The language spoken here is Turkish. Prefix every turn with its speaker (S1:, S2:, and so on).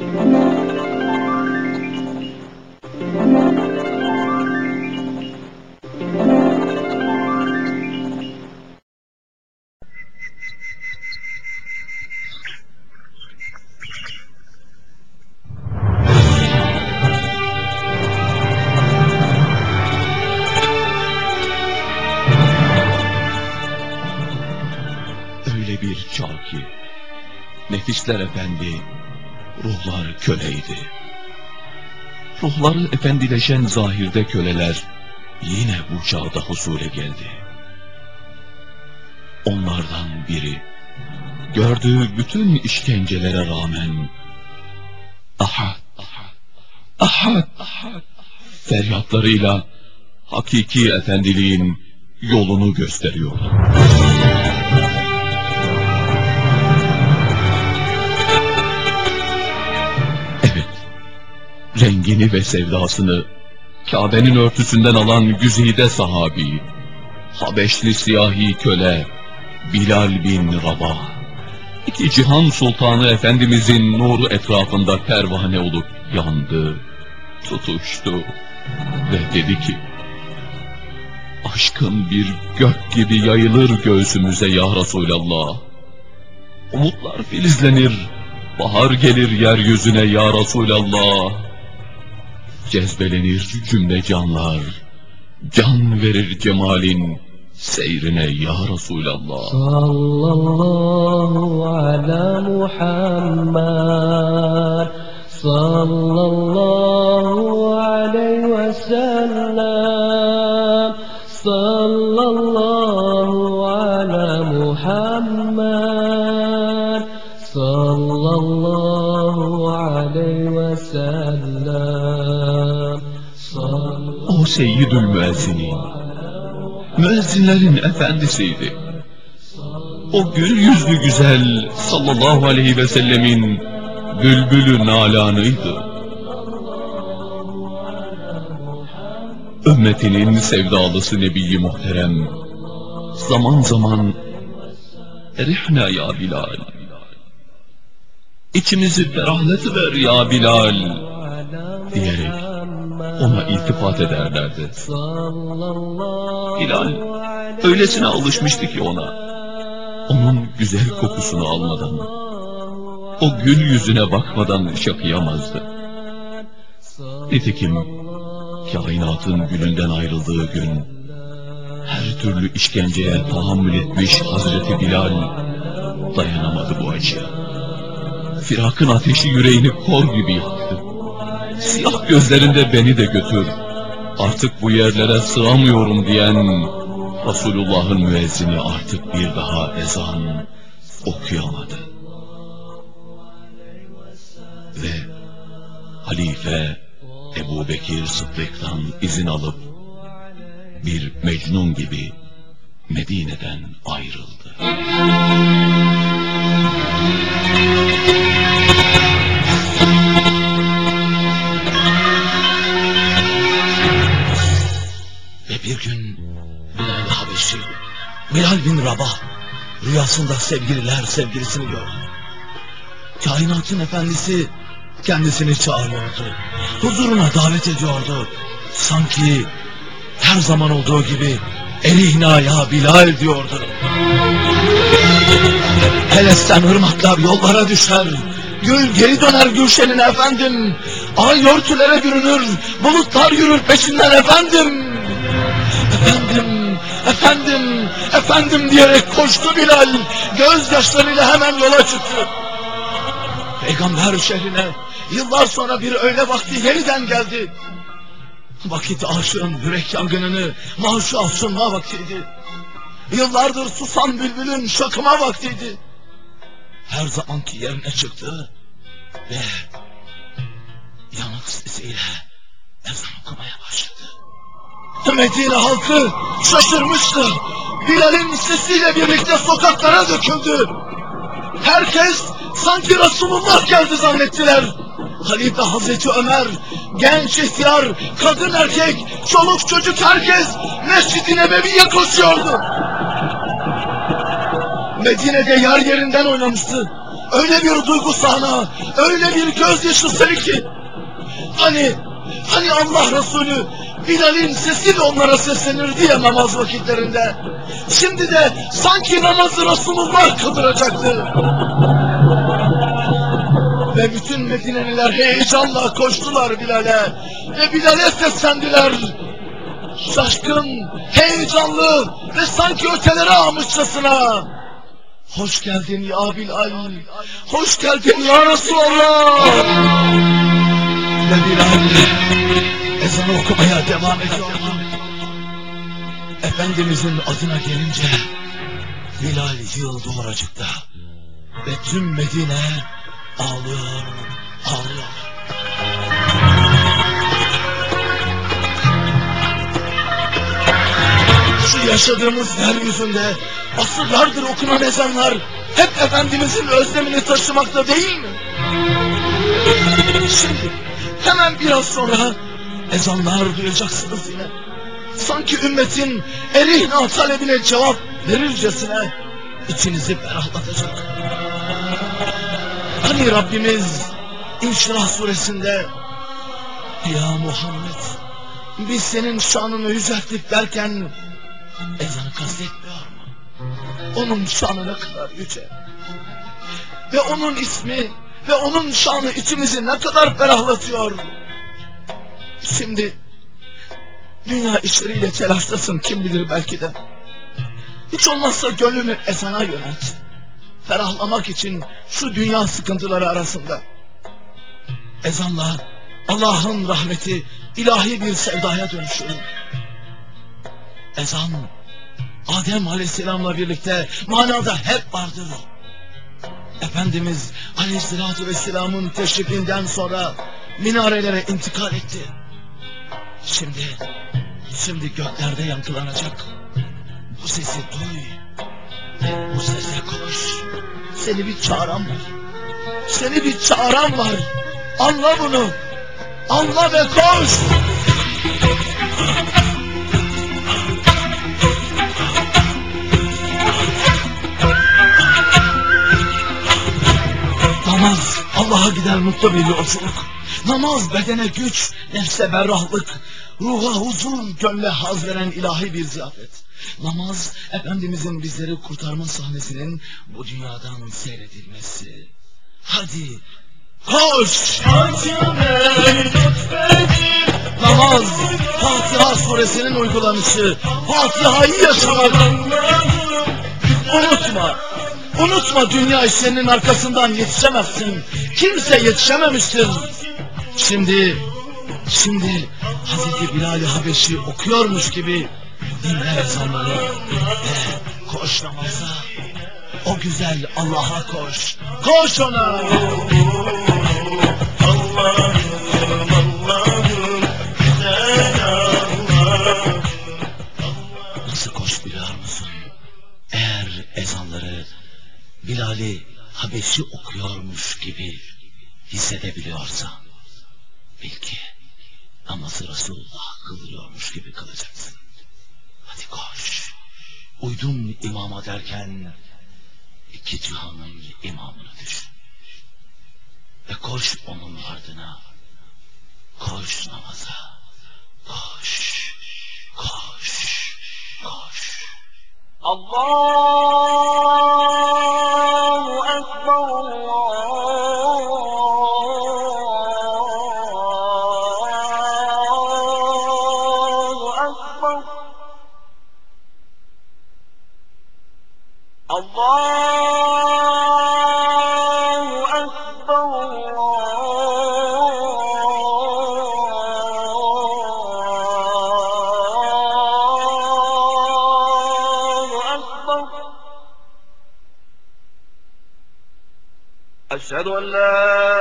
S1: Öyle bir çağ ki. Nefisler efendi, ruhlar köleydi. Ruhları efendileşen zahirde köleler yine bu çağda huzure geldi. Onlardan biri gördüğü bütün işkencelere rağmen ahad, ahad, ahad feryatlarıyla hakiki efendiliğin yolunu gösteriyor. Rengini ve sevdasını Kabe'nin örtüsünden alan güzide sahabi, Habeşli siyahi köle Bilal bin Rabah, iki cihan sultanı efendimizin nuru etrafında pervane olup yandı, tutuştu ve dedi ki, Aşkın bir gök gibi yayılır göğsümüze ya Resulallah. Umutlar filizlenir, bahar gelir yeryüzüne ya Resulallah. Cezbelenir cümle canlar, can verir cemalin seyrine ya Resulallah.
S2: Sallallahu ala Muhammed Sallallahu aleyhi
S1: seyyidül müezzinin, müezzinlerin efendisiydi. O gül yüzlü güzel sallallahu aleyhi ve sellemin bülbülü nalanıydı. Ümmetinin sevdalısı Nebi Muhterem, zaman zaman Erihna ya Bilal, içimizi ferahlatıver ya Bilal, diyerek ona iltifat ederlerdi. Bilal öylesine alışmıştı ki ona. Onun güzel kokusunu almadan, o gül yüzüne bakmadan yaşayamazdı. Nitekim kainatın gülünden ayrıldığı gün, her türlü işkenceye tahammül etmiş Hazreti Bilal dayanamadı bu acıya. Firakın ateşi yüreğini kor gibi yaktı. Siyah gözlerinde beni de götür. Artık bu yerlere sığamıyorum diyen Resulullah'ın müezzini artık bir daha ezan okuyamadı. Ve halife Ebu Bekir Sıddık'tan izin alıp bir mecnun gibi Medine'den ayrıldı.
S3: Bir gün Bilal Habeşi, Bilal bin Rabah rüyasında sevgililer sevgilisini gördü. Kainatın efendisi kendisini çağırıyordu. Huzuruna davet ediyordu. Sanki her zaman olduğu gibi Erihna ya Bilal diyordu. Helesten ırmaklar yollara düşer. Gül geri döner gülşenine efendim. Ay örtülere bürünür. Bulutlar yürür peşinden efendim. Efendim, efendim, efendim diyerek koştu Bilal. Gözyaşlarıyla hemen yola çıktı. Peygamber şehrine yıllar sonra bir öğle vakti yeniden geldi. Vakit aşığın yürek yangınını maşa sunma vaktiydi. Yıllardır susan bülbülün şakıma vaktiydi. Her zamanki yerine çıktı ve yanık sesiyle ezan okumaya başladı. Medine halkı şaşırmıştı. Bilal'in sesiyle birlikte sokaklara döküldü. Herkes sanki Resulullah geldi zannettiler. Halife Hazreti Ömer, genç ihtiyar, kadın erkek, çoluk çocuk herkes Mescid-i Nebevi'ye koşuyordu. Medine'de yer yerinden oynamıştı. öyle bir duygu sahna, öyle bir gözyaşı seli ki. Hani, hani Allah Resulü Bilal'in sesiyle onlara seslenirdi ya namaz vakitlerinde. Şimdi de sanki namazı Resulullah kıldıracaktı. Ve bütün Medineliler heyecanla koştular Bilal'e. Ve Bilal'e seslendiler. Şaşkın, heyecanlı ve sanki ötelere almışçasına. Hoş geldin ya Bilal. Hoş geldin ya Resulallah. Ve Bilal ezanı okumaya devam ediyordu. Efendimizin adına gelince Bilal yığıldı oracıkta. Ve tüm Medine ağlıyor, ağlıyor. Şu yaşadığımız yeryüzünde asırlardır okunan ezanlar hep Efendimizin özlemini taşımakta değil mi? Şimdi hemen biraz sonra ezanlar duyacaksınız yine. Sanki ümmetin erihna talebine cevap verircesine içinizi ferahlatacak. Hani Rabbimiz İnşirah suresinde Ya Muhammed biz senin şanını yücelttik derken ezanı kastetmiyor mu? Onun şanı ne kadar yüce. Ve onun ismi ve onun şanı içimizi ne kadar ferahlatıyor. Şimdi dünya işleriyle telaşlasın kim bilir belki de. Hiç olmazsa gönlünü ezana yönelt. Ferahlamak için şu dünya sıkıntıları arasında. Ezanla Allah'ın rahmeti ilahi bir sevdaya dönüşür. Ezan Adem Aleyhisselam'la birlikte manada hep vardır. Efendimiz Aleyhisselatü Vesselam'ın teşrifinden sonra minarelere intikal etti. Şimdi, şimdi göklerde yankılanacak. Bu sesi duy. Bu sese koş. Seni bir çağıran var. Seni bir çağıran var. Anla bunu. Anla ve koş. Allah'a gider mutlu bir yolculuk. Namaz bedene güç, nefse berrahlık, ruha huzur, gönle haz veren ilahi bir ziyafet. Namaz Efendimizin bizleri kurtarma sahnesinin bu dünyadan seyredilmesi. Hadi koş! Namaz Fatiha suresinin uygulanışı. Fatiha'yı yaşamak. Unutma. Unutma dünya işlerinin arkasından yetişemezsin. Kimse yetişememiştir. Şimdi, şimdi Hazreti Bilal-i Habeşi okuyormuş gibi dinle ezanları ve koş namaza. O güzel Allah'a koş. Koş ona. Nasıl koş biliyor musun? Eğer ezanları Bilal'i Habes'i okuyormuş gibi hissedebiliyorsa belki namazı Resulullah kılıyormuş gibi kılacaksın. Hadi koş. Uydum imama derken iki cihanın imamını düşün. Ve koş onun ardına. Koş namaza. Koş. Koş. Koş.
S4: Allah! أشهد أن لا